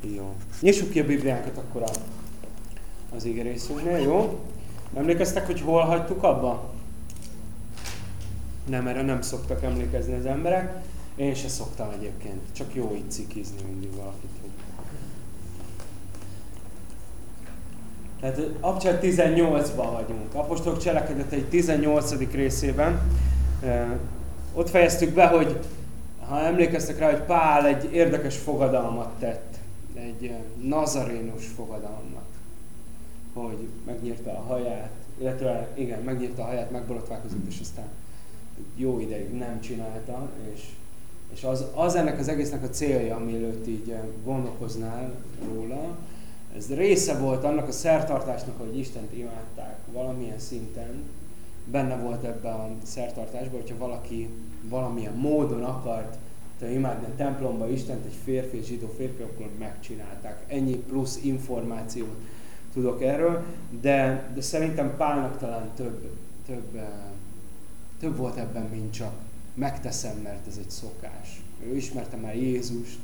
Jó. Nyissuk ki a Bibliánkat akkor a, az ige részünknél, jó? Emlékeztek, hogy hol hagytuk abba? Nem, erre nem szoktak emlékezni az emberek. Én se szoktam egyébként. Csak jó így cikizni mindig valakit. Tehát Abcsát 18-ban vagyunk. Apostolok cselekedetei 18. részében. Ott fejeztük be, hogy ha emlékeztek rá, hogy Pál egy érdekes fogadalmat tett. Egy nazarénus fogadalmat. Hogy megnyírta a haját, illetve igen, megnyírta a haját, megborotválkozott, és aztán jó ideig nem csinálta, és, és az, az ennek az egésznek a célja, amielőtt így gondolkoznál róla, ez része volt annak a szertartásnak, hogy Istent imádták valamilyen szinten, benne volt ebben a szertartásban, hogyha valaki valamilyen módon akart te imádni a templomba Istent, egy férfi, egy zsidó férfi, akkor megcsinálták. Ennyi plusz információt tudok erről, de, de szerintem Pálnak talán több, több, eh, több volt ebben, mint csak megteszem, mert ez egy szokás. Ő ismerte már Jézust,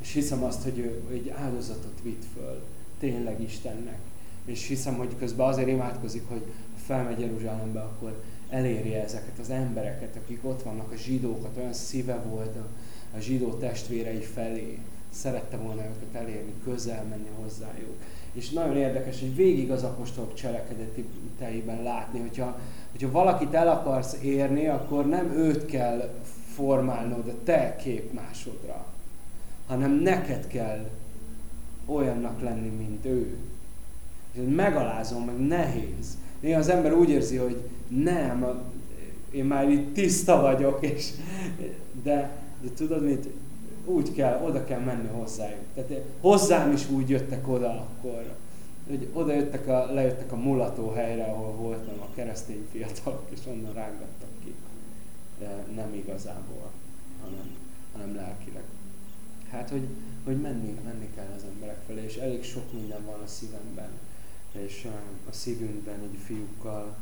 és hiszem azt, hogy ő egy áldozatot vitt föl tényleg Istennek. És hiszem, hogy közben azért imádkozik, hogy felmegy Jeruzsálembe, akkor eléri ezeket az embereket, akik ott vannak, a zsidókat, olyan szíve volt a, a zsidó testvérei felé. Szerette volna őket elérni, közel menni hozzájuk. És nagyon érdekes, hogy végig az apostolok cselekedeteiben látni, hogyha, hogyha valakit el akarsz érni, akkor nem őt kell formálnod a te képmásodra, hanem neked kell olyannak lenni, mint ő. És ez megalázó, meg nehéz. Néha az ember úgy érzi, hogy nem, én már itt tiszta vagyok, és, de, de tudod mit? Úgy kell, oda kell menni hozzájuk. Tehát hozzám is úgy jöttek oda akkor, hogy oda jöttek a, lejöttek a mulató helyre, ahol voltam, a keresztény fiatalok, és onnan rángattak ki. De nem igazából, hanem, hanem lelkileg. Hát, hogy, hogy menni, menni kell az emberek felé, és elég sok minden van a szívemben, és a szívünkben, így fiúkkal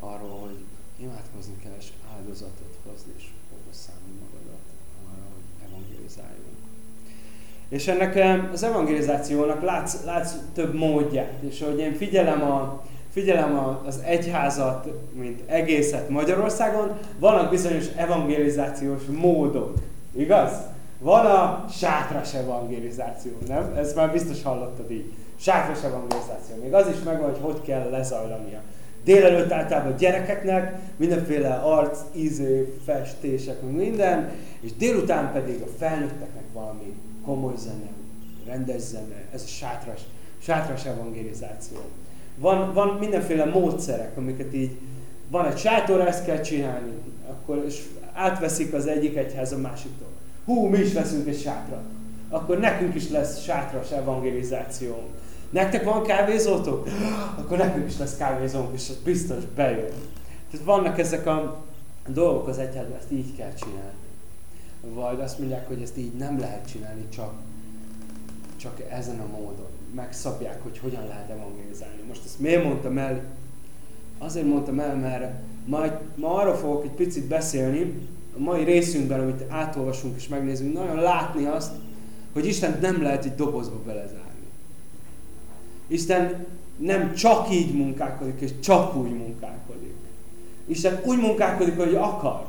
arról, hogy imádkozni kell, és áldozatot hozni, és szállni magadat arra, hogy evangelizáljunk. És ennek az evangelizációnak látsz, látsz több módját, és hogy én figyelem, a, figyelem az egyházat, mint egészet Magyarországon, vannak bizonyos evangelizációs módok, igaz? Van a sátras evangelizáció, nem? Ezt már biztos hallottad így. Sátras evangelizáció. Még az is megvan, hogy hogy kell lezajlania. Délelőtt általában gyerekeknek mindenféle arc, ízé, festések, minden, és délután pedig a felnőtteknek valami komoly zene, rendes zene, ez a sátras, sátras evangelizáció. Van, van mindenféle módszerek, amiket így, van egy sátor, ezt kell csinálni, akkor és átveszik az egyik egyház a másiktól hú, mi is veszünk egy sátrat. Akkor nekünk is lesz sátras evangelizációnk. Nektek van kávézótok? Akkor nekünk is lesz kávézónk, és az biztos bejön. Tehát vannak ezek a dolgok az egyházban, ezt így kell csinálni. Vagy azt mondják, hogy ezt így nem lehet csinálni, csak, csak ezen a módon. Megszabják, hogy hogyan lehet evangelizálni. Most ezt miért mondtam el? Azért mondtam el, mert majd, ma arról fogok egy picit beszélni, a mai részünkben, amit átolvasunk és megnézünk, nagyon látni azt, hogy Isten nem lehet egy dobozba belezárni. Isten nem csak így munkálkodik, és csak úgy munkálkodik. Isten úgy munkálkodik, hogy akar.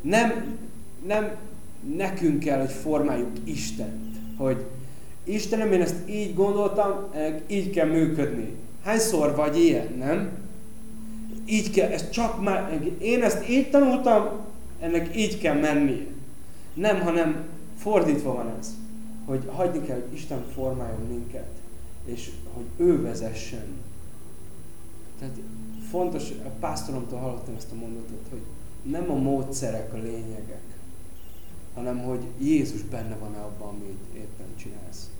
Nem, nem nekünk kell, hogy formáljuk Istent. Hogy Istenem, én ezt így gondoltam, így kell működni. Hányszor vagy ilyen, nem? így kell, ez csak már, én ezt így tanultam, ennek így kell mennie. Nem, hanem fordítva van ez, hogy hagyni kell, hogy Isten formáljon minket, és hogy ő vezessen. Tehát fontos, a pásztoromtól hallottam ezt a mondatot, hogy nem a módszerek a lényegek, hanem hogy Jézus benne van-e abban, amit éppen csinálsz.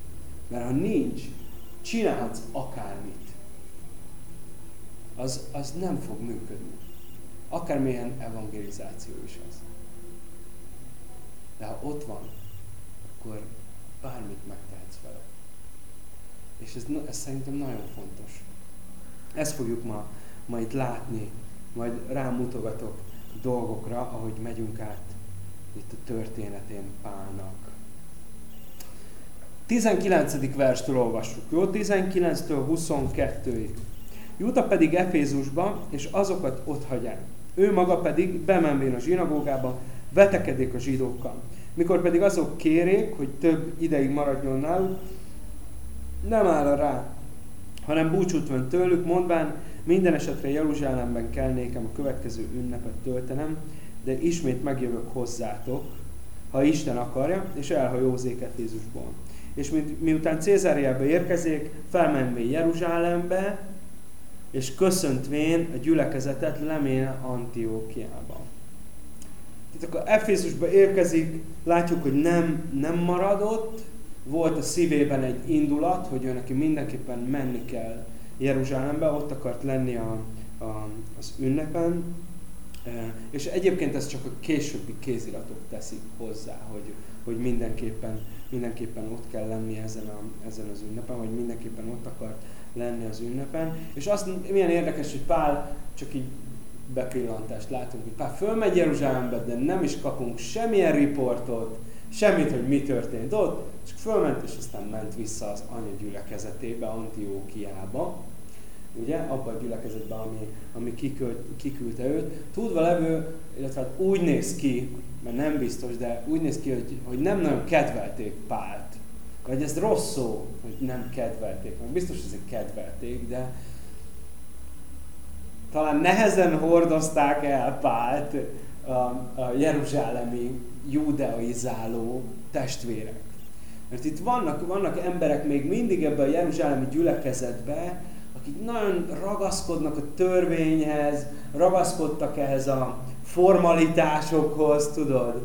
Mert ha nincs, csinálhatsz akármit az, az nem fog működni. Akármilyen evangelizáció is az. De ha ott van, akkor bármit vele. És ez, ez szerintem nagyon fontos. Ezt fogjuk ma, ma itt látni, majd rámutogatok dolgokra, ahogy megyünk át itt a történetén Pálnak. 19. verstől olvassuk, jó? 19-től 22-ig. Júta pedig Efézusba, és azokat ott hagyják. Ő maga pedig bemenvén a zsinagógába, vetekedik a zsidókkal. Mikor pedig azok kérék, hogy több ideig maradjon náluk, nem áll rá, hanem búcsút van tőlük, mondván, minden esetre Jeruzsálemben kell nékem a következő ünnepet töltenem, de ismét megjövök hozzátok, ha Isten akarja, és elhajózék Efézusból. És mi, miután Cézáriába érkezik, felmenvén Jeruzsálembe, és köszöntvén a gyülekezetet lemén Antiókiába. Tehát akkor Efézusba érkezik, látjuk, hogy nem, nem maradott, volt a szívében egy indulat, hogy ő neki mindenképpen menni kell Jeruzsálembe, ott akart lenni a, a, az ünnepen, e, és egyébként ez csak a későbbi kéziratok teszik hozzá, hogy, hogy mindenképpen, mindenképpen ott kell lenni ezen, a, ezen az ünnepen, vagy mindenképpen ott akart lenni az ünnepen. És azt milyen érdekes, hogy Pál csak így bepillantást látunk, hogy Pál fölmegy Jeruzsálembe, de nem is kapunk semmilyen riportot, semmit, hogy mi történt ott, csak fölment, és aztán ment vissza az anya gyülekezetébe, Antiókiába, ugye, abban a gyülekezetben, ami, ami kiküld, kiküldte őt. Tudva levő, illetve hát úgy néz ki, mert nem biztos, de úgy néz ki, hogy, hogy nem nagyon kedvelték Pált. Vagy ez rossz szó, hogy nem kedvelték, mert biztos, hogy ezek kedvelték, de talán nehezen hordozták el Pált a, a jeruzsálemi judeaizáló testvérek. Mert itt vannak, vannak emberek még mindig ebben a jeruzsálemi gyülekezetben, akik nagyon ragaszkodnak a törvényhez, ragaszkodtak ehhez a formalitásokhoz, tudod.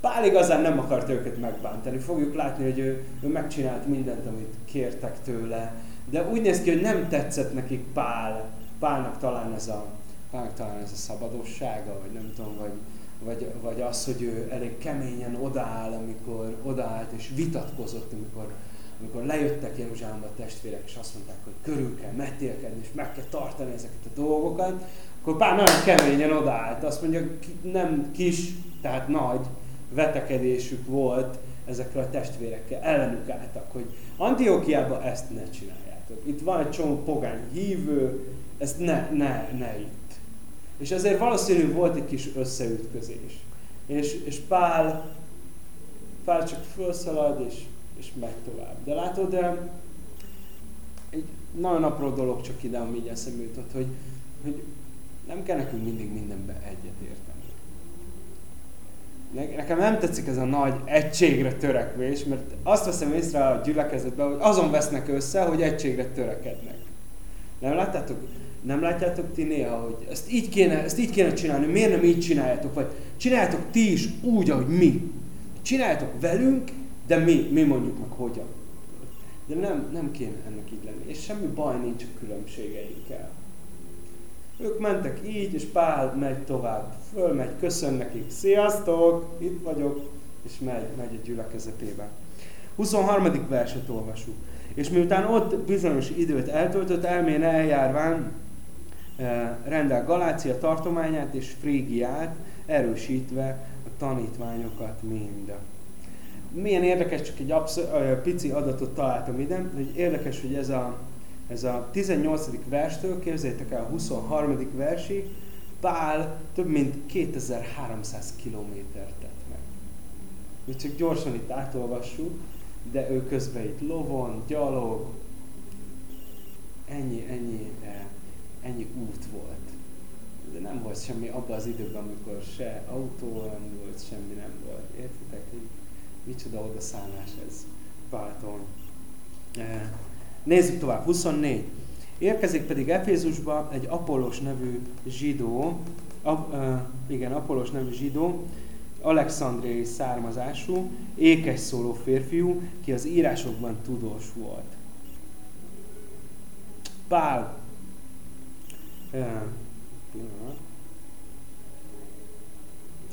Pál igazán nem akart őket megbántani. Fogjuk látni, hogy ő, ő megcsinált mindent, amit kértek tőle. De úgy néz ki, hogy nem tetszett nekik Pál. Pálnak talán ez a, Pálnak talán ez a szabadossága, vagy nem tudom, vagy, vagy, vagy az, hogy ő elég keményen odaáll, amikor odaállt és vitatkozott, amikor, amikor lejöttek Jeruzsálembe a testvérek, és azt mondták, hogy körül kell metélkedni, és meg kell tartani ezeket a dolgokat, akkor pár nagyon keményen odaállt. Azt mondja, nem kis, tehát nagy vetekedésük volt ezekkel a testvérekkel, ellenük álltak, hogy Antiokiában ezt ne csináljátok. Itt van egy csomó pogány hívő, ezt ne, ne, ne itt és ezért valószínű volt egy kis összeütközés. És, és Pál, Pál csak felszalad, és, és megy tovább. De látod, de egy nagyon apró dolog csak ide, ami így eszembe jutott, hogy, hogy nem kell nekünk mindig mindenbe egyet érteni. Nekem nem tetszik ez a nagy egységre törekvés, mert azt veszem észre a gyülekezetben, hogy azon vesznek össze, hogy egységre törekednek. Nem láttátok? Nem látjátok ti néha, hogy ezt így, kéne, ezt így kéne csinálni, miért nem így csináljátok? Vagy csináljátok ti is úgy, ahogy mi. Csináljátok velünk, de mi, mi mondjuk meg hogyan. De nem, nem kéne ennek így lenni. És semmi baj nincs a különbségeinkkel. Ők mentek így, és Pál megy tovább. Fölmegy, köszön nekik. Sziasztok, itt vagyok. És megy, megy a gyülekezetébe. 23. verset olvasjuk. És miután ott bizonyos időt eltöltött, elmén eljárván rendel Galácia tartományát és Frígiát, erősítve a tanítványokat mind. Milyen érdekes, csak egy pici adatot találtam ide, hogy érdekes, hogy ez a, ez a 18. verstől, képzeljétek el a 23. versig, Pál több mint 2300 kilométert tett meg. Mi csak gyorsan itt átolvassuk, de ő közben itt lovon, gyalog, ennyi, ennyi ennyi út volt. De nem volt semmi abban az időben, amikor se autó nem volt, semmi nem volt. Értitek, hogy micsoda odaszállás ez Páltól. E, nézzük tovább, 24. Érkezik pedig Efézusba egy Apollos nevű zsidó, a, e, igen, Apollos nevű zsidó, alexandriai származású, ékes szóló férfiú, ki az írásokban tudós volt. Pál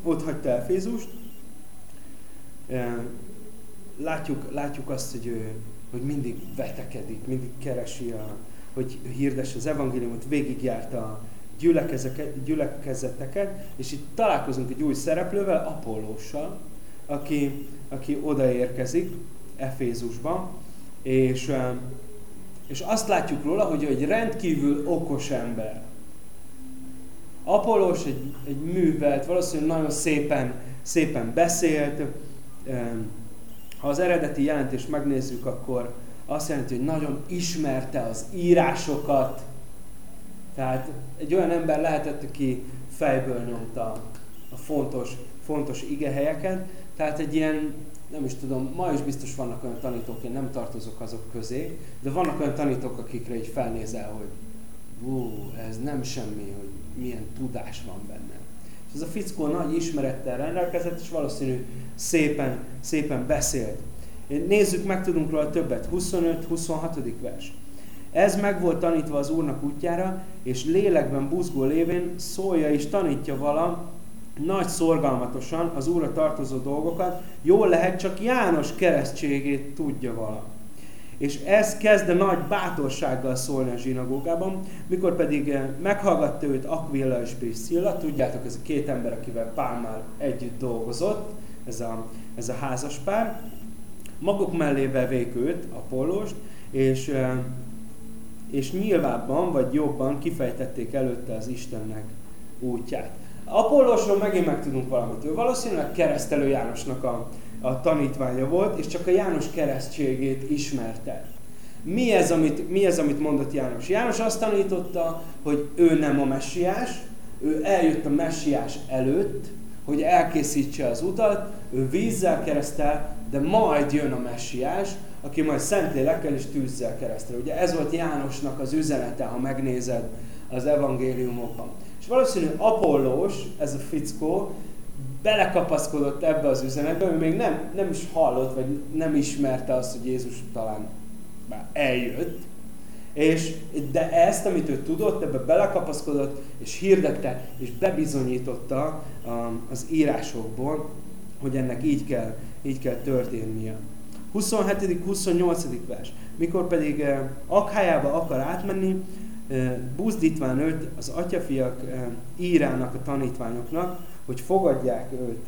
ott hagyta Efézust. Látjuk, látjuk azt, hogy, ő, hogy mindig vetekedik, mindig keresi, a, hogy hirdes az evangéliumot, végigjárta a gyülekezeteket, és itt találkozunk egy új szereplővel, Apollóssal, aki, aki odaérkezik, Efézusban, és, és azt látjuk róla, hogy egy rendkívül okos ember. Apollos egy, egy művelt, valószínűleg nagyon szépen, szépen beszélt. Ha az eredeti jelentést megnézzük, akkor azt jelenti, hogy nagyon ismerte az írásokat. Tehát egy olyan ember lehetett, aki fejből nyomta a fontos, fontos igehelyeken. Tehát egy ilyen, nem is tudom, ma is biztos vannak olyan tanítók, én nem tartozok azok közé, de vannak olyan tanítók, akikre így felnézel, hogy ú, ez nem semmi, hogy milyen tudás van benne. És ez a fickó nagy ismerettel rendelkezett, és valószínű szépen, szépen beszélt. Nézzük, meg tudunk róla többet. 25-26. vers. Ez meg volt tanítva az Úrnak útjára, és lélekben buzgó lévén szólja és tanítja vala nagy szorgalmatosan az Úrra tartozó dolgokat, jól lehet csak János keresztségét tudja vala. És ez kezdte nagy bátorsággal szólni a zsinagógában, mikor pedig eh, meghallgatta őt Aquila és Priscilla, tudjátok, ez a két ember, akivel Pál már együtt dolgozott, ez a, ez a házas pár, maguk mellé vevék őt, Apollost, és, eh, és nyilvábban vagy jobban kifejtették előtte az Istennek útját. Apollosról megint megtudunk valamit. Ő valószínűleg keresztelő Jánosnak a, a tanítványa volt, és csak a János keresztségét ismerte. Mi ez, amit, mi ez, amit mondott János? János azt tanította, hogy ő nem a messiás, ő eljött a messiás előtt, hogy elkészítse az utat, ő vízzel keresztel, de majd jön a messiás, aki majd szentlélekkel és tűzzel keresztel. Ugye ez volt Jánosnak az üzenete, ha megnézed az evangéliumokban. És valószínű Apollós, ez a fickó, belekapaszkodott ebbe az üzenetbe, ő még nem, nem is hallott, vagy nem ismerte azt, hogy Jézus talán már eljött, és, de ezt, amit ő tudott, ebbe belekapaszkodott, és hirdette, és bebizonyította um, az írásokból, hogy ennek így kell, így kell történnie. 27.-28. vers. Mikor pedig uh, Akhájába akar átmenni, uh, buzdítván őt az atyafiak uh, írának a tanítványoknak, hogy fogadják őt.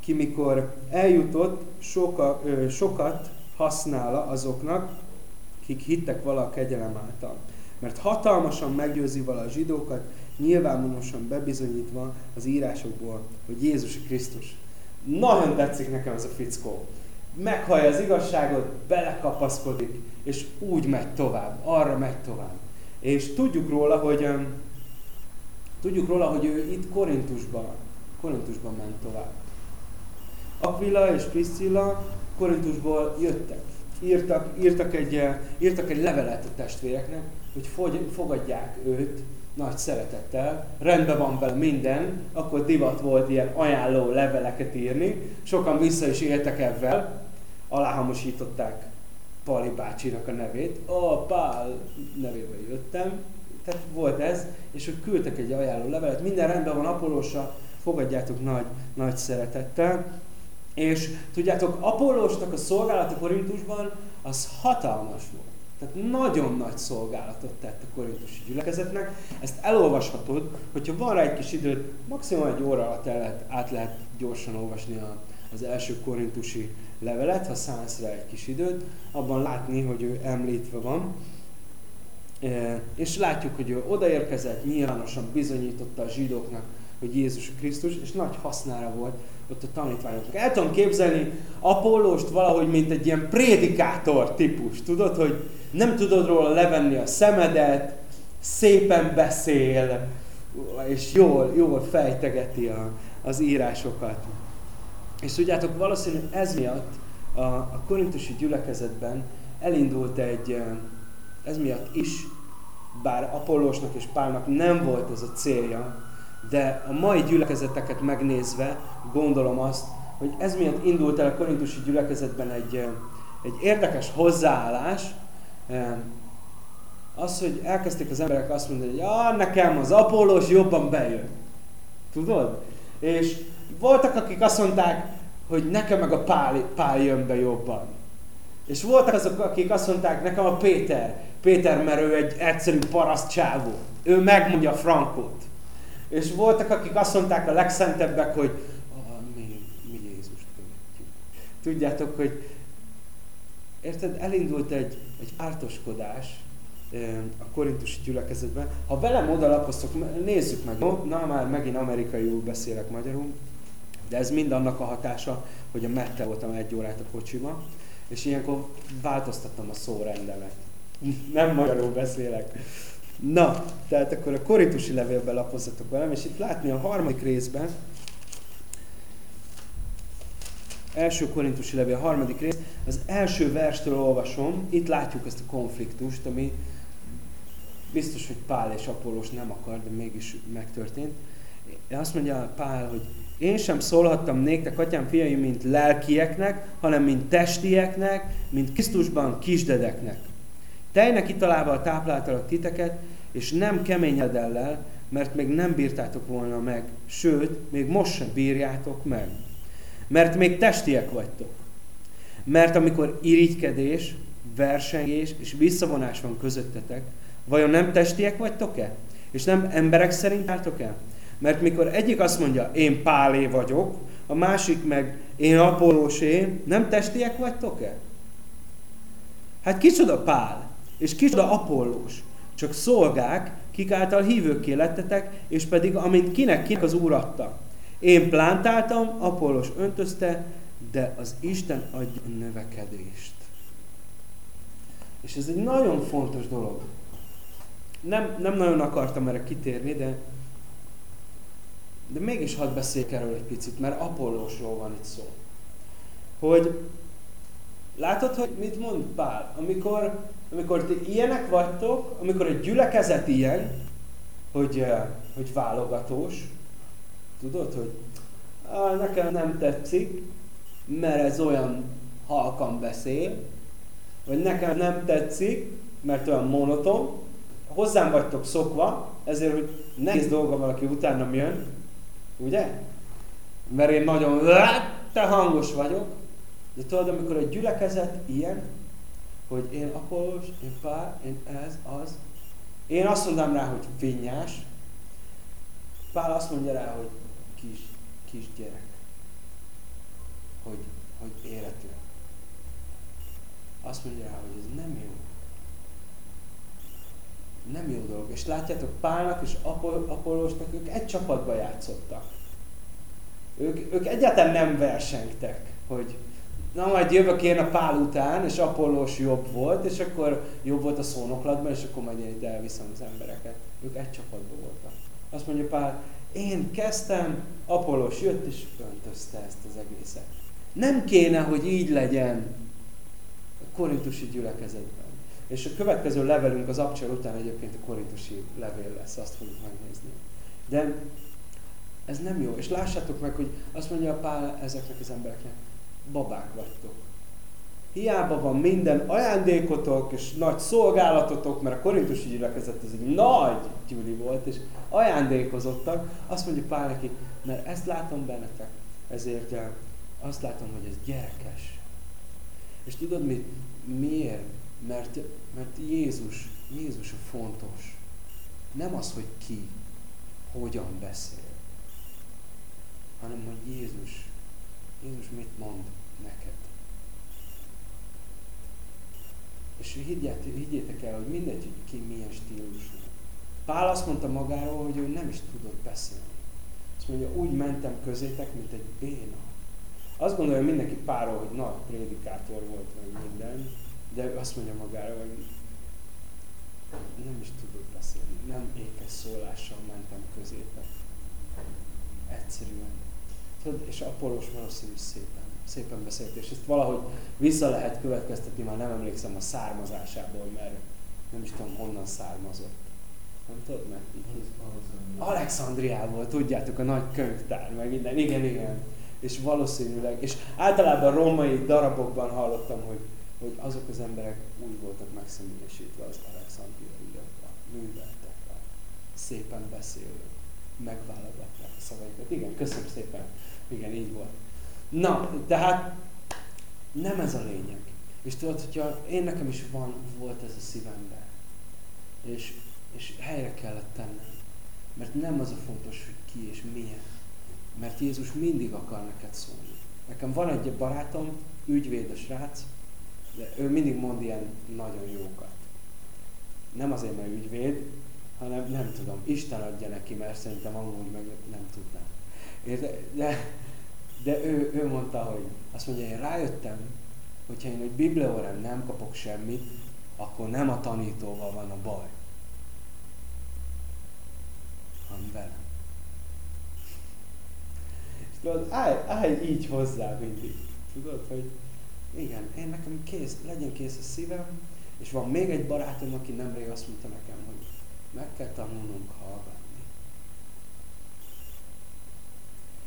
Ki mikor eljutott, soka, ö, sokat használ azoknak, kik hittek vala a kegyelem által. Mert hatalmasan meggyőzi vala a zsidókat, nyilvánvalóan bebizonyítva az írásokból, hogy Jézus Krisztus. Nagyon tetszik nekem ez a fickó. Meghallja az igazságot, belekapaszkodik, és úgy megy tovább, arra megy tovább. És tudjuk róla, hogy tudjuk róla, hogy ő itt Korintusban Korintusban ment tovább. Aquila és Priscilla Korintusból jöttek. Írtak, írtak, egy, írtak egy levelet a testvéreknek, hogy fogadják őt nagy szeretettel, rendben van vele minden, akkor divat volt ilyen ajánló leveleket írni, sokan vissza is éltek ebben, aláhamosították Pali bácsinak a nevét, ó, oh, Pál nevébe jöttem, tehát volt ez, és hogy küldtek egy ajánló levelet, minden rendben van Apollosa, fogadjátok nagy, nagy szeretettel. És tudjátok, Apollósnak a szolgálata Korintusban az hatalmas volt. Tehát nagyon nagy szolgálatot tett a korintusi gyülekezetnek. Ezt elolvashatod, hogyha van rá egy kis időd, maximum egy óra alatt el lehet, át lehet gyorsan olvasni a, az első korintusi levelet, ha szánsz rá egy kis időt, abban látni, hogy ő említve van. E, és látjuk, hogy ő odaérkezett, nyilvánosan bizonyította a zsidóknak, hogy Jézus Krisztus, és nagy hasznára volt ott a tanítványoknak. El tudom képzelni Apollóst valahogy, mint egy ilyen prédikátor típus. Tudod, hogy nem tudod róla levenni a szemedet, szépen beszél, és jól, jól fejtegeti a, az írásokat. És tudjátok, valószínű ez miatt a, a korintusi gyülekezetben elindult egy, ez miatt is, bár Apollósnak és Pálnak nem volt ez a célja, de a mai gyülekezeteket megnézve gondolom azt, hogy ez miatt indult el a korintusi gyülekezetben egy, egy érdekes hozzáállás, az, hogy elkezdték az emberek azt mondani, hogy ja, nekem az Apollós jobban bejön. Tudod? És voltak, akik azt mondták, hogy nekem meg a Pál, Pál jön be jobban. És voltak azok, akik azt mondták, nekem a Péter. Péter, mert ő egy egyszerű paraszt csávó. Ő megmondja Frankot. És voltak, akik azt mondták a legszentebbek, hogy ah, mi, mi Jézust követjük. Tudjátok, hogy érted, elindult egy, egy ártoskodás a korintusi gyülekezetben. Ha velem odalapoztok, nézzük meg. Na, már megint amerikaiul beszélek magyarul, de ez mind annak a hatása, hogy a mette voltam egy órát a kocsiba, és ilyenkor változtattam a szórendemet. Nem magyarul beszélek. Na, tehát akkor a korintusi levélben lapozzatok velem, és itt látni a harmadik részben, első korintusi levél, a harmadik rész, az első verstől olvasom, itt látjuk ezt a konfliktust, ami biztos, hogy Pál és Apollos nem akar, de mégis megtörtént. Azt mondja Pál, hogy én sem szólhattam néktek, atyám fiai, mint lelkieknek, hanem mint testieknek, mint Krisztusban kisdedeknek. Tejnek italával tápláltalak titeket, és nem kemény edellel, mert még nem bírtátok volna meg, sőt, még most sem bírjátok meg. Mert még testiek vagytok. Mert amikor irigykedés, versengés és visszavonás van közöttetek, vajon nem testiek vagytok-e? És nem emberek szerint álltok el? Mert mikor egyik azt mondja, én Pálé vagyok, a másik meg én Apollósé, nem testiek vagytok-e? Hát kicsoda Pál, és kicsoda Apollós? Csak szolgák, kik által hívőkké lettetek, és pedig amint kinek kinek az Úr adta. Én plántáltam, Apollos öntözte, de az Isten adja a növekedést. És ez egy nagyon fontos dolog. Nem, nem nagyon akartam erre kitérni, de, de mégis hadd beszéljek erről egy picit, mert Apollósról van itt szó. Hogy látod, hogy mit mond Pál? Amikor, amikor ti ilyenek vagytok, amikor egy gyülekezet ilyen, hogy, eh, hogy válogatós, Tudod, hogy ah, nekem nem tetszik, mert ez olyan halkan beszél, vagy nekem nem tetszik, mert olyan monoton, hozzám vagytok szokva, ezért, hogy nehéz dolga valaki utána jön, ugye? Mert én nagyon te hangos vagyok, de tudod, amikor egy gyülekezet ilyen, hogy én Apollos, én Pál, én ez, az, én azt mondom rá, hogy finnyás, Pál azt mondja rá, hogy kis, kisgyerek, hogy, hogy életlen. Azt mondja rá, hogy ez nem jó. Nem jó dolog. És látjátok, Pálnak és Apollósnak ők egy csapatba játszottak. Ők, ők egyáltalán nem versengtek, hogy na majd jövök én a Pál után, és Apollós jobb volt, és akkor jobb volt a szónoklatban, és akkor majd ide elviszem az embereket. Ők egy csapatban voltak. Azt mondja Pál, én kezdtem, Apollos jött és öntözte ezt az egészet. Nem kéne, hogy így legyen a korintusi gyülekezetben. És a következő levelünk az abcsor után egyébként a korintusi levél lesz, azt fogjuk megnézni. De ez nem jó. És lássátok meg, hogy azt mondja a Pál ezeknek az embereknek, babák vagytok. Hiába van minden ajándékotok és nagy szolgálatotok, mert a korintusi gyülekezet ez egy nagy gyűli volt, és ajándékozottak, azt mondja Pál neki, mert ezt látom bennetek, ezért eh, azt látom, hogy ez gyerekes. És tudod mi, miért? Mert, mert Jézus, Jézus a fontos. Nem az, hogy ki, hogyan beszél, hanem hogy Jézus, Jézus mit mond neked. És higgyétek, higgyétek el, hogy mindegy, hogy ki milyen stílusú. Pál azt mondta magáról, hogy ő nem is tudott beszélni. Azt mondja, úgy mentem közétek, mint egy béna. Azt gondolja mindenki Pálról, hogy nagy prédikátor volt, meg minden, de azt mondja magáról, hogy nem is tudott beszélni, nem ékes szólással mentem közétek. Egyszerűen. Tudod, és Apollos valószínű szépen szépen beszélt, és ezt valahogy vissza lehet következtetni, már nem emlékszem a származásából, mert nem is tudom honnan származott. Nem tudod meg? Alexandriából, tudjátok, a nagy könyvtár, meg minden. Igen, igen. És valószínűleg, és általában római darabokban hallottam, hogy, hogy azok az emberek úgy voltak megszemélyesítve az alexandriaiakban, műveltek, szépen beszélők, megválogatták a szavaikat. Igen, köszönöm szépen. Igen, így volt. Na, tehát nem ez a lényeg. És tudod, hogyha én nekem is van, volt ez a szívemben. És, és helyre kellett tennem. Mert nem az a fontos, hogy ki és milyen. Mert Jézus mindig akar neked szólni. Nekem van egy barátom, ügyvéd a srác, De ő mindig mond ilyen nagyon jókat. Nem azért, mert ügyvéd, hanem nem tudom, Isten adja neki, mert szerintem amúgy meg nem tudnám. De, de, de ő, ő mondta, hogy azt mondja, én rájöttem, hogyha én egy bibliórán nem kapok semmit, akkor nem a tanítóval van a baj, hanem velem. És tudod, állj, állj így hozzá mindig. Tudod, hogy igen, én nekem kész, legyen kész a szívem, és van még egy barátom, aki nemrég azt mondta nekem, hogy meg kell tanulnunk hallgatni.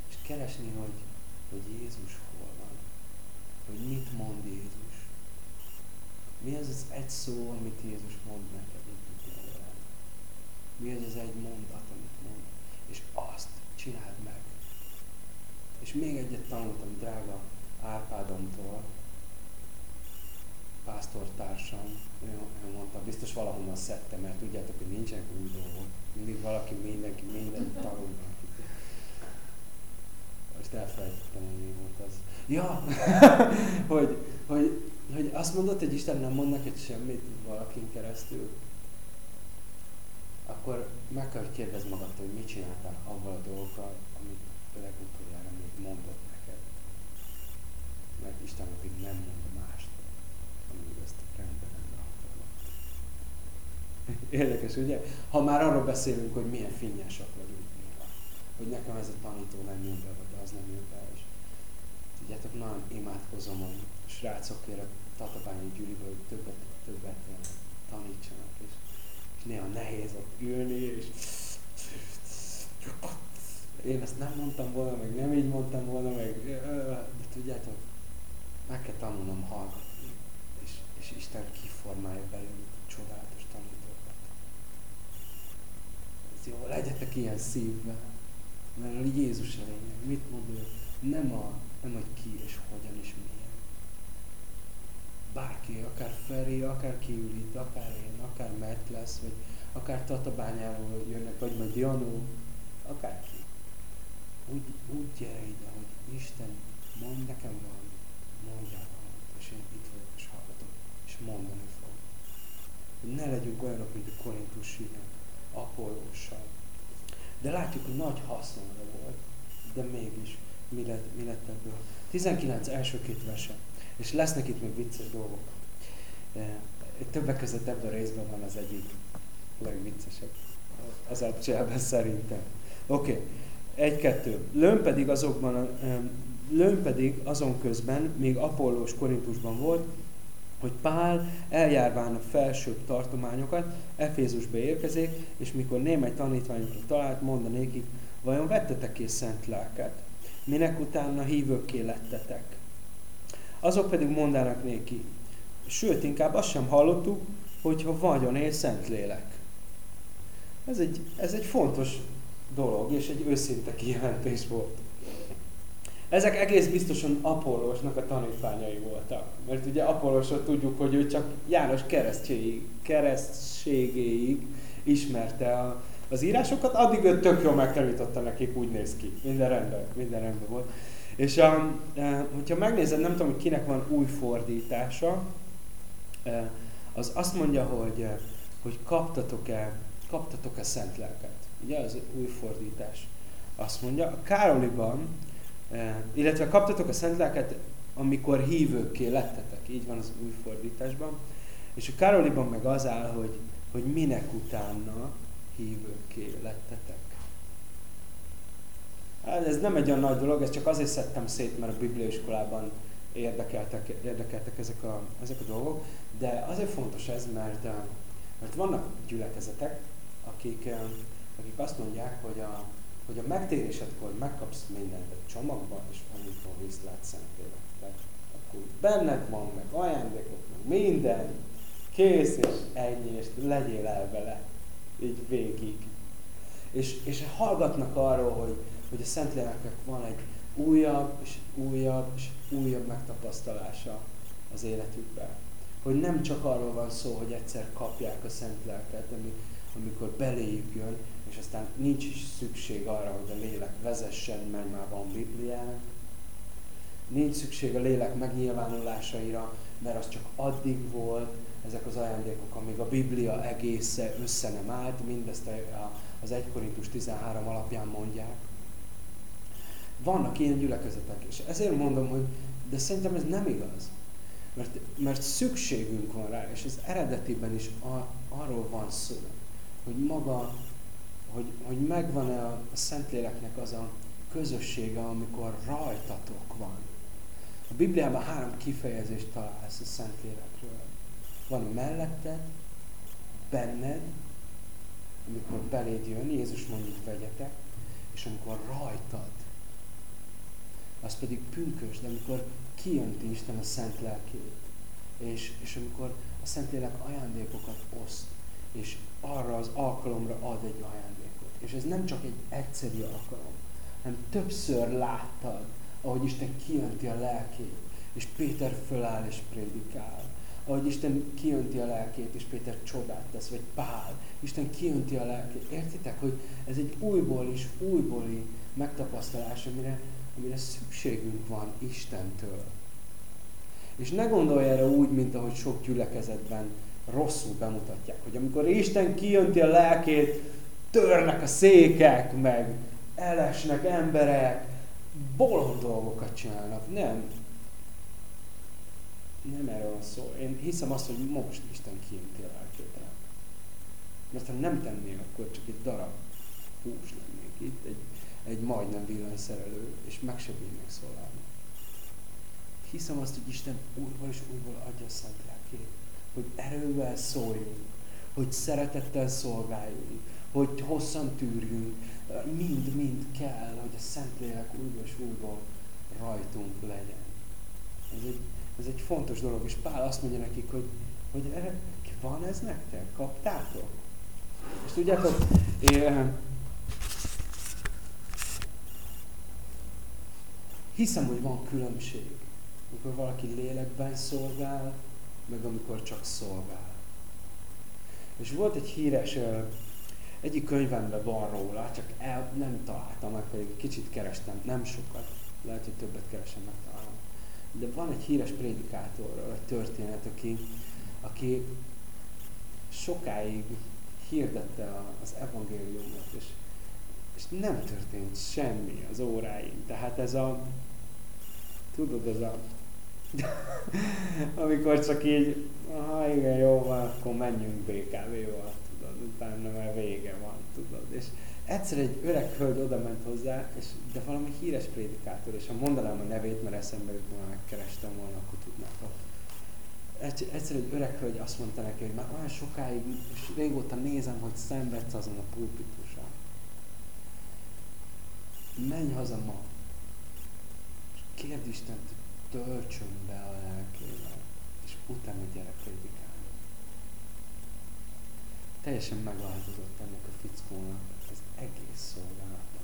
És keresni, hogy, hogy Jézus hol van. Hogy mit mond Jézus. Mi az az egy szó, amit Jézus mond neked itt Mi az az egy mondat, amit mond. És azt csináld meg. És még egyet tanultam drága Árpádomtól, pásztortársam, ő, ő mondta, biztos valahonnan szedte, mert tudjátok, hogy nincsenek új dolgok. Mindig valaki, mindenki, minden tanul. Most elfelejtettem, hogy mi volt az. Ja, hogy, hogy, hogy azt mondod, hogy Isten nem mond neked semmit valakin keresztül, akkor meg kell, hogy kérdezd magadtól, hogy mit csináltál avval a dolgokkal, amit legutoljára még mondott neked. Mert Isten pedig nem mond Érdekes, ugye? Ha már arról beszélünk, hogy milyen finnyásak vagyunk néha. Hogy nekem ez a tanító nem jön vagy az nem jön be. És tudjátok, nagyon imádkozom a srácokért a Tatabányi Gyuriba, hogy többet, többet tanítsanak. És, és néha nehéz ott ülni, és én ezt nem mondtam volna, meg nem így mondtam volna, meg de tudjátok, meg kell tanulnom hallgatni, és, és Isten kiformálja belőlük csodálatos tanítókat. Ez jó, legyetek ilyen szívvel, mert a Jézus a Mit mond ő? Nem, a, nem hogy ki és hogyan és milyen. Bárki, akár Feri, akár kiül itt, akár én, akár Mert lesz, vagy akár Tatabányáról jönnek, vagy majd Janó, akárki. Úgy, úgy gyere ide, hogy Isten, mond nekem valamit, mondjál valamit, és én itt vagyok, és hallgatok, és mondani hogy ne legyünk olyanok, mint a korintusiak, apollóssal. De látjuk, hogy nagy haszonra volt, de mégis mi lett, mi lett ebből. 19 első két verse. És lesznek itt még vicces dolgok. Többek között ebben a részben van az egyik legviccesebb. Az abcselben szerintem. Oké. Okay. Egy-kettő. Lőn pedig azokban, lőn pedig azon közben, még Apollós Korintusban volt, hogy Pál eljárván a felsőbb tartományokat, Efézusba érkezik, és mikor némely tanítványokra talált, mondanékik, vajon vettetek ki szent lelket, minek utána hívőkké lettetek. Azok pedig mondanak néki, sőt, inkább azt sem hallottuk, hogyha vagyon él szent lélek. Ez egy, ez egy fontos dolog, és egy őszinte kijelentés volt. Ezek egész biztosan Apollósnak a tanítványai voltak. Mert ugye Apollósot tudjuk, hogy ő csak János keresztségéig ismerte a, az írásokat, addig ő tök jól megtanította nekik, úgy néz ki. Minden rendben, minden rendben volt. És a, e, hogyha megnézed, nem tudom, hogy kinek van új fordítása, e, az azt mondja, hogy, e, hogy kaptatok-e, kaptatok-e szent lelket. Ugye az új fordítás. Azt mondja, a Károliban illetve kaptatok a szent lelket, amikor hívőkké lettetek. Így van az új fordításban. És a Károliban meg az áll, hogy, hogy minek utána hívőkké lettetek. Hát ez nem egy olyan nagy dolog, ezt csak azért szedtem szét, mert a bibliaiskolában érdekeltek, érdekeltek ezek, a, ezek a dolgok, de azért fontos ez, mert, eh, mert vannak gyülekezetek, akik, eh, akik azt mondják, hogy a, hogy a megtérésedkor megkapsz mindent egy csomagban, és annyitól viszlát Szentlélek. Tehát akkor benned van, meg ajándékok, meg minden, kész, és ennyi, és legyél el vele, így végig. És, és hallgatnak arról, hogy, hogy a Szentléleknek van egy újabb, és újabb, és újabb megtapasztalása az életükben. Hogy nem csak arról van szó, hogy egyszer kapják a Szent Lelket, amikor beléjük jön, és aztán nincs is szükség arra, hogy a lélek vezessen, mert már van Biblián, nincs szükség a lélek megnyilvánulásaira, mert az csak addig volt, ezek az ajándékok, amíg a Biblia egésze össze nem állt, mindezt az 1 Korintus 13 alapján mondják. Vannak ilyen gyülekezetek, és ezért mondom, hogy de szerintem ez nem igaz. Mert, mert szükségünk van rá, és ez eredetiben is a, arról van szó, hogy maga, hogy, hogy megvan-e a, Szentléleknek az a közössége, amikor rajtatok van. A Bibliában három kifejezést találsz a Szentlélekről. Van melletted, benned, amikor beléd jön, Jézus mondjuk vegyetek, és amikor rajtad, az pedig pünkös, de amikor kijönti Isten a Szent Lelkét, és, és amikor a Szentlélek ajándékokat oszt, és arra az alkalomra ad egy ajándékot. És ez nem csak egy egyszerű alkalom, hanem többször láttad, ahogy Isten kijönti a lelkét, és Péter föláll és prédikál. Ahogy Isten kijönti a lelkét, és Péter csodát tesz, vagy Pál. Isten kijönti a lelkét. Értitek, hogy ez egy újból is, újbóli megtapasztalás, amire, amire szükségünk van Istentől. És ne gondolj erre úgy, mint ahogy sok gyülekezetben rosszul bemutatják, hogy amikor Isten kijönti a lelkét, törnek a székek, meg elesnek emberek, bolond dolgokat csinálnak. Nem. Van szó. Én hiszem azt, hogy most Isten lelkét rá. Mert ha nem tenné, akkor csak egy darab hús lennék itt, egy, egy majdnem villanyszerelő, és meg se bírnék szólálni. Hiszem azt, hogy Isten újból és újból adja a szent lelkét, hogy erővel szóljunk, hogy szeretettel szolgáljunk, hogy hosszan tűrjünk, mind-mind kell, hogy a Szentlélek újból és újból rajtunk legyen. Ez egy, ez egy fontos dolog, és Pál azt mondja nekik, hogy, hogy erre, van ez nektek? Kaptátok? És tudjátok, én, hiszem, hogy van különbség, amikor valaki lélekben szolgál, meg amikor csak szolgál. És volt egy híres egyik könyvemben van róla, csak el, nem találtam meg, pedig kicsit kerestem, nem sokat, lehet, hogy többet keresem, megtalálom. De van egy híres prédikátor, egy történet, aki, aki sokáig hirdette az evangéliumot, és, és nem történt semmi az óráin. Tehát ez a, tudod, ez a, amikor csak így, ha igen, jó van, akkor menjünk BKV-val utána már vége van, tudod. És egyszer egy öreg hölgy oda ment hozzá, és, de valami híres prédikátor, és ha mondanám a nevét, mert eszembe jut, már megkerestem volna, akkor tudnátok. Egyszer egy öreg hölgy azt mondta neki, hogy már olyan sokáig, és régóta nézem, hogy szenvedsz azon a pulpituson. Menj haza ma, és kérd Istent, töltsön be a lelkével, és utána gyere prédikálni teljesen megváltozott ennek a fickónak az egész szolgálata.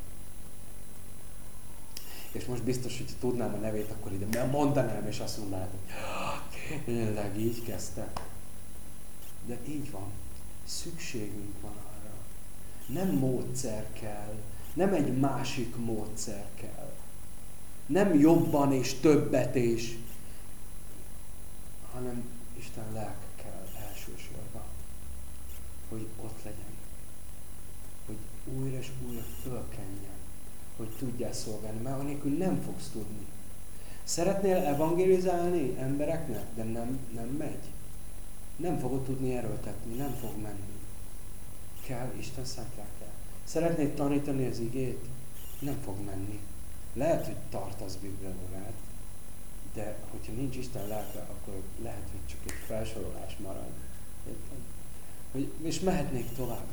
És most biztos, hogy tudnám a nevét, akkor ide mondanám, és azt mondanám, hogy tényleg így kezdte. De így van. Szükségünk van arra. Nem módszer kell, nem egy másik módszer kell. Nem jobban és többet és, hanem Isten lelke hogy ott legyen. Újra és újra fölkenjen, hogy tudjál szolgálni, mert anélkül nem fogsz tudni. Szeretnél evangelizálni embereknek, de nem, nem megy. Nem fogod tudni erőltetni, nem fog menni. Kell Isten szent kell. Szeretnéd tanítani az igét? Nem fog menni. Lehet, hogy tartasz Biblia de hogyha nincs Isten lelke, akkor lehet, hogy csak egy felsorolás marad. Érted? És mehetnék tovább.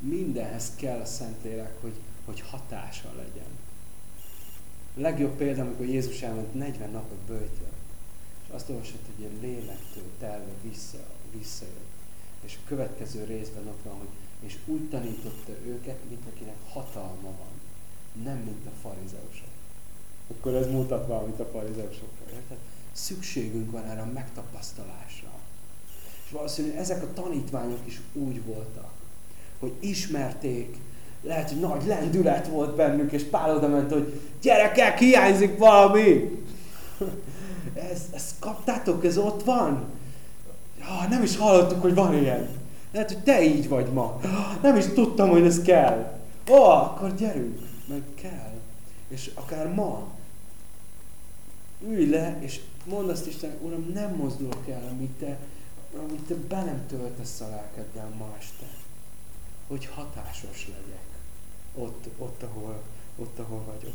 Mindenhez kell a Szentlélek, hogy, hogy hatása legyen. A legjobb példa, amikor Jézus elment 40 napot bőjtől, és azt olvasott, hogy ilyen lélektől telve vissza, visszajött. És a következő részben ott van, hogy és úgy tanította őket, mint akinek hatalma van, nem mint a farizeusok. Akkor ez mutat valamit a farizeusokra, érted? Szükségünk van erre a megtapasztalásra. És valószínűleg ezek a tanítványok is úgy voltak, hogy ismerték, lehet, hogy nagy lendület volt bennük, és Pál oda ment, hogy gyerekek, hiányzik valami! ezt, ezt kaptátok, ez ott van? Ja, nem is hallottuk, hogy van ilyen. Lehet, hogy te így vagy ma. Nem is tudtam, hogy ez kell. Ó, akkor gyerünk, meg kell. És akár ma. Ülj le, és mondd azt Isten, Uram, nem mozdulok el, amit te, amit te be nem töltesz a lelkeddel ma este. Hogy hatásos legyek ott, ott, ahol, ott, ahol vagyok.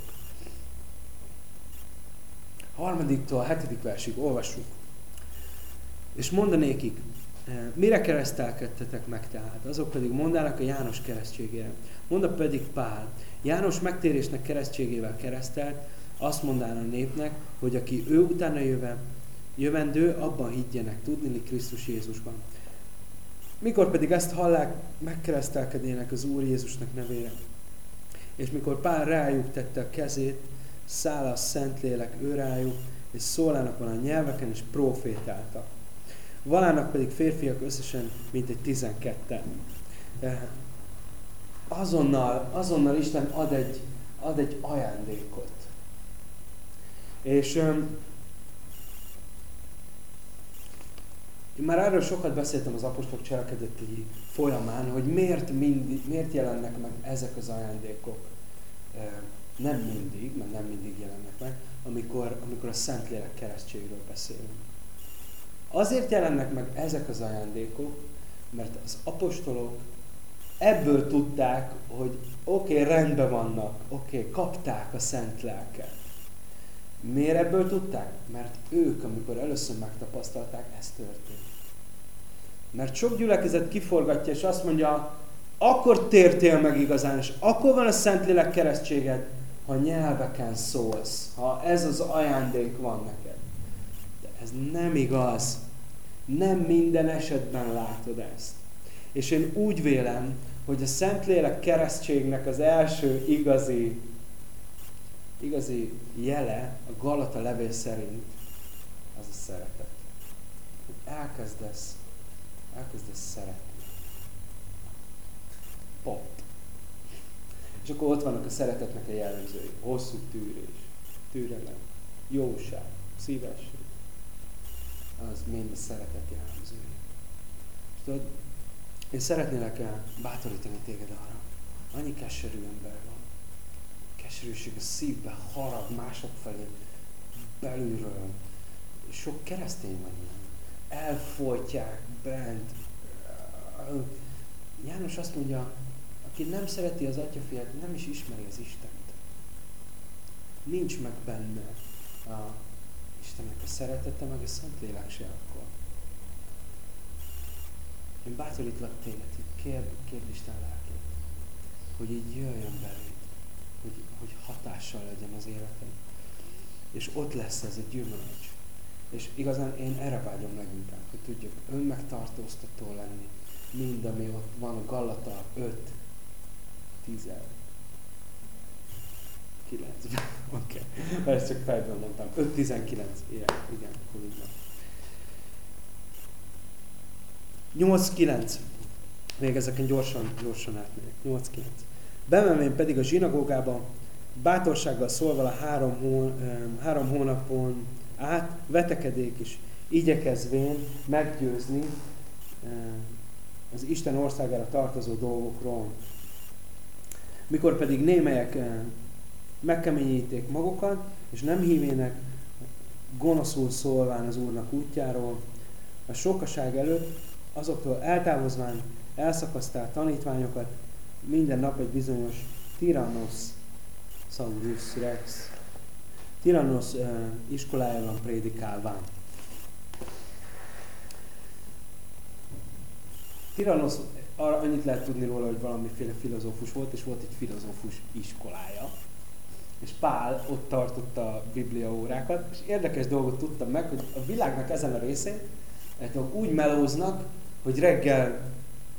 Harmadiktól a hetedik versig olvassuk. És mondanékik, eh, mire keresztelkedtetek meg tehát? Azok pedig mondának a János keresztségére. Monda pedig Pál, János megtérésnek keresztségével keresztelt, azt mondaná a népnek, hogy aki ő utána jöve, jövendő, abban higgyenek, tudni Krisztus Jézusban. Mikor pedig ezt hallák, megkeresztelkednének az Úr Jézusnak nevére. És mikor Pál rájuk tette a kezét, száll a Szentlélek őrájuk, és szólának van a nyelveken, és profétáltak. Valának pedig férfiak összesen mintegy tizenketten. Azonnal, azonnal Isten ad egy, ad egy ajándékot. És én már erről sokat beszéltem az apostolok cselekedeti folyamán, hogy miért, mindig, miért jelennek meg ezek az ajándékok. Nem mindig, mert nem mindig jelennek meg, amikor, amikor a Szentlélek keresztségről beszélünk. Azért jelennek meg ezek az ajándékok, mert az apostolok ebből tudták, hogy oké, okay, rendben vannak, oké, okay, kapták a szent lelket. Miért ebből tudták? Mert ők, amikor először megtapasztalták, ez történt. Mert sok gyülekezet kiforgatja, és azt mondja, akkor tértél meg igazán, és akkor van a Szentlélek keresztséged, ha nyelveken szólsz, ha ez az ajándék van neked. De ez nem igaz. Nem minden esetben látod ezt. És én úgy vélem, hogy a Szentlélek keresztségnek az első igazi, igazi jele a Galata levél szerint az a szeretet. Hogy elkezdesz, elkezdesz szeretni. Pont. És akkor ott vannak a szeretetnek a jellemzői. Hosszú tűrés, türelem, jóság, szívesség. Az mind a szeretet jellemzői. És tudod, én szeretnélek bátorítani téged arra. Annyi keserű ember van. Keserűség a szívbe harag mások felé belülről. Sok keresztény van ilyen. Elfolytják bent. János azt mondja, aki nem szereti az atyafiát, nem is ismeri az Istent. Nincs meg benne a Istennek a szeretete, meg a Szentlélek se akkor. Én bátorítlak téged, hogy kérd, kérd Isten lelkét, hogy így jöjjön beléd, hogy, hogy hatással legyen az életed. És ott lesz ez a gyümölcs. És igazán én erre vágyom leginkább, hogy tudjuk önmegtartóztató lenni, mind ami ott van a Galata 5, 10, 9. Oké, okay. ezt csak fejből mondtam. 5, 19. Igen, igen, akkor így van. 8-9. Még ezeken gyorsan, gyorsan átmegyek. 8-9. Bemenvén pedig a zsinagógába, bátorsággal szólva a három, hón, három hónapon át, vetekedék is, igyekezvén meggyőzni az Isten országára tartozó dolgokról. Mikor pedig némelyek megkeményíték magukat, és nem hívének gonoszul szólván az Úrnak útjáról, a sokaság előtt azoktól eltávozván elszakasztál tanítványokat, minden nap egy bizonyos Tyrannos Saurus Rex, Tyrannos uh, iskolájában prédikálván. Tyrannos, arra annyit lehet tudni róla, hogy valamiféle filozófus volt, és volt egy filozófus iskolája. És Pál ott tartotta a biblia órákat, és érdekes dolgot tudtam meg, hogy a világnak ezen a részén úgy melóznak, hogy reggel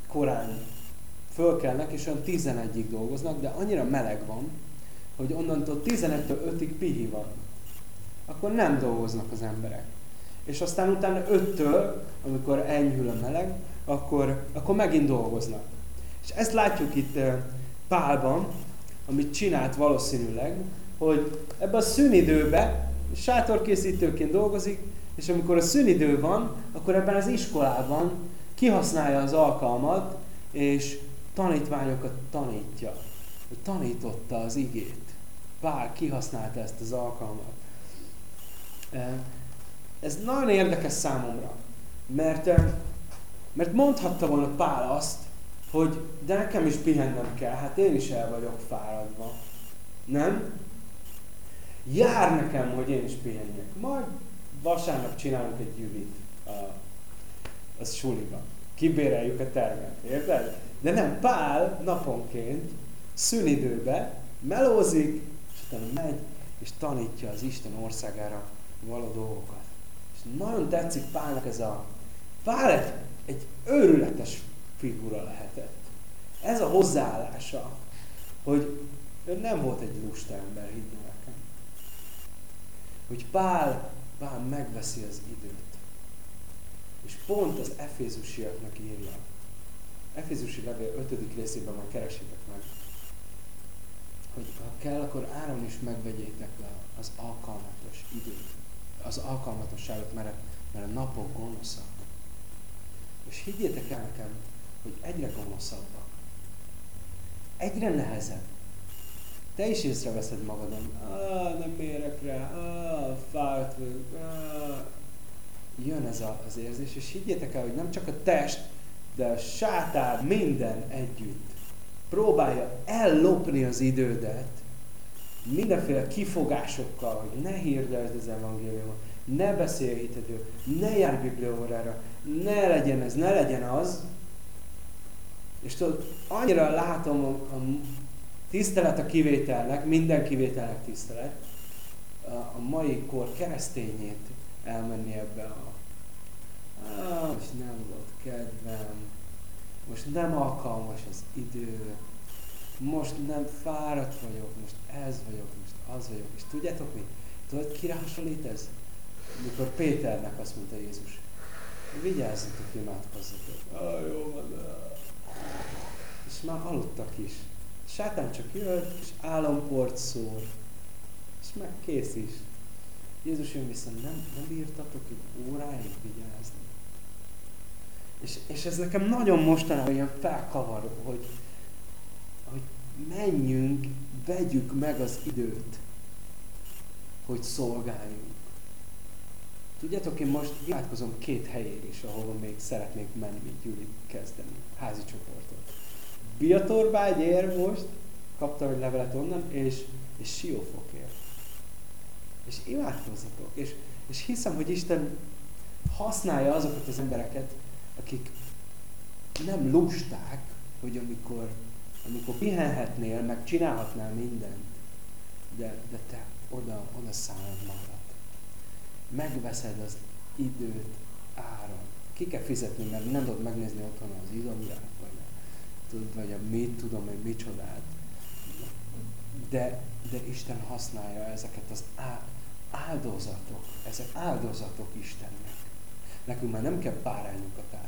korán fölkelnek, és olyan 11-ig dolgoznak, de annyira meleg van, hogy onnantól 11-től 5-ig pihi van. Akkor nem dolgoznak az emberek. És aztán utána 5-től, amikor enyhül a meleg, akkor, akkor megint dolgoznak. És ezt látjuk itt Pálban, amit csinált valószínűleg, hogy ebben a szünidőben sátorkészítőként dolgozik, és amikor a szünidő van, akkor ebben az iskolában kihasználja az alkalmat, és tanítványokat tanítja. Tanította az igét. Pál kihasználta ezt az alkalmat. Ez nagyon érdekes számomra, mert, mert mondhatta volna Pál azt, hogy de nekem is pihennem kell, hát én is el vagyok fáradva. Nem? Jár nekem, hogy én is pihenjek. Majd vasárnap csinálunk egy gyűvit a, a suliban. Kibéreljük a termet, érted? De nem, Pál naponként szünidőbe melózik, és utána megy, és tanítja az Isten országára való dolgokat. És nagyon tetszik Pálnak ez a... Pál egy, egy őrületes figura lehetett. Ez a hozzáállása, hogy ő nem volt egy lusta ember, higgyem nekem. Hogy Pál, Pál megveszi az időt. És pont az Efézusiaknak írja. Efézusi levél 5. részében már keresitek meg. Hogy ha kell, akkor áron is megvegyétek le az alkalmatos időt. Az alkalmatosságot, mert, mert a napok gonoszak. És higgyétek el nekem, hogy egyre gonoszabbak. Egyre nehezebb. Te is észreveszed magadon. Ah, nem mérek rá, ah, fájt vagyok, ah. Jön ez a, az érzés, és higgyétek el, hogy nem csak a test, de a sátán minden együtt próbálja ellopni az idődet, mindenféle kifogásokkal, hogy ne hirdesd az evangéliumot, ne beszélj hitedről, ne járj bibliórára, ne legyen ez, ne legyen az. És tudod, annyira látom a, tisztelet a kivételnek, minden kivételnek tisztelet, a, mai kor keresztényét elmenni ebbe a ah, most nem kedvem, most nem alkalmas az idő, most nem fáradt vagyok, most ez vagyok, most az vagyok. És tudjátok mi? Tudod, kire hasonlít ez? Mikor Péternek azt mondta Jézus, vigyázzatok, imádkozzatok. Ah, jó van. És már aludtak is. Sátán csak jött, és álomport szór. És meg kész is. Jézus jön vissza, nem, nem bírtatok egy óráig vigyázni. És, és ez nekem nagyon mostanában ilyen felkavaró, hogy, hogy menjünk, vegyük meg az időt, hogy szolgáljunk. Tudjátok, én most imádkozom két helyén is, ahol még szeretnék menni, Gyuri, kezdeni, házi csoportot. Biatorbágyér most, kaptam egy levelet onnan, és, és Siófokért. És imádkozzatok, és, és hiszem, hogy Isten használja azokat az embereket, akik nem lusták, hogy amikor, amikor pihenhetnél, meg csinálhatnál mindent, de, de te oda, oda szállod magad. Megveszed az időt áron. Ki kell fizetni, mert nem tudod megnézni otthon az izomját, vagy vagy a mit tudom, hogy micsodát. De, de Isten használja ezeket az áldozatok. Ezek áldozatok Istennek. Nekünk már nem kell bárányokat áldozni.